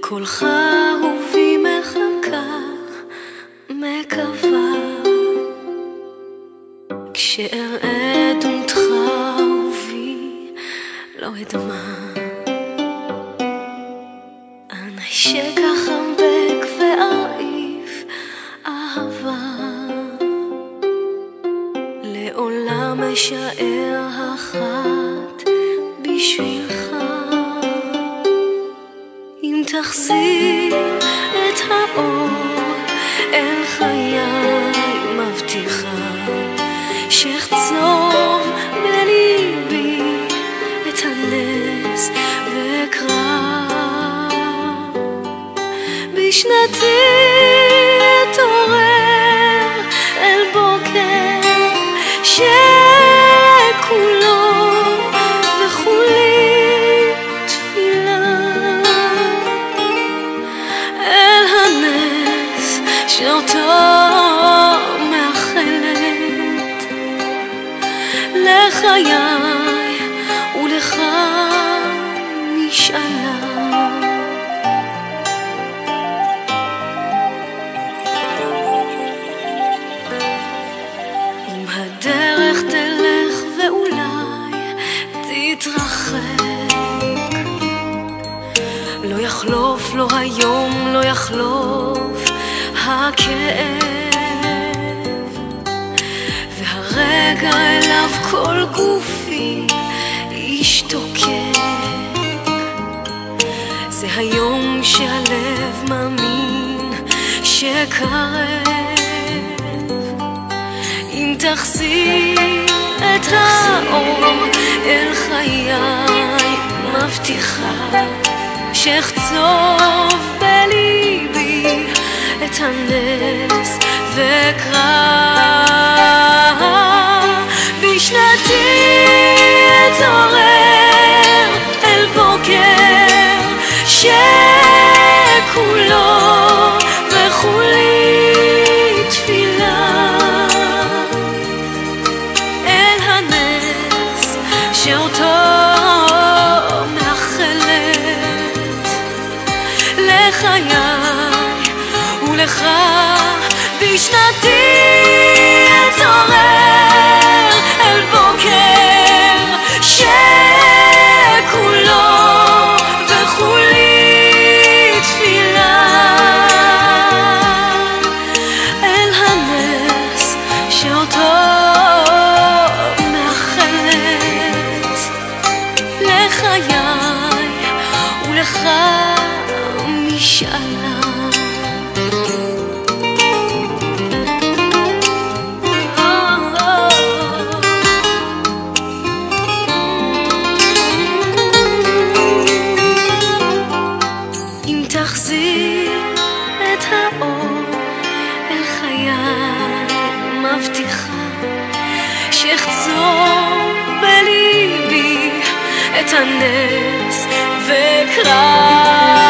לקולך אהובי מחכה, מקווה. כשאראה דמותך אהובי לא אדמע אנשק אחבק וארעיף אהבה. לעולם אשאר אחת אם תחזיר את האור אל חיי מבטיחה. שאחצוב בליבי את הנס ואקרא בשנתי אתעורר אל בוקר שכולו לחיי ולך משאלה אם הדרך תלך ואולי תתרחק לא יחלוף לא היום, לא יחלוף הכאב והרגע אליו כל גופי ישתוקק זה היום שהלב מאמין שקרב. אם תחזיר את האור אל חיי מבטיחה שאחצוב בליבי את הנס ואקרא שאותו לחיי ולך. בשנתי אתעורר אל בוקר משאלה אם תחזיר את האור אל חיי מבטיחה שאחצור בליבי את הנס ואקרא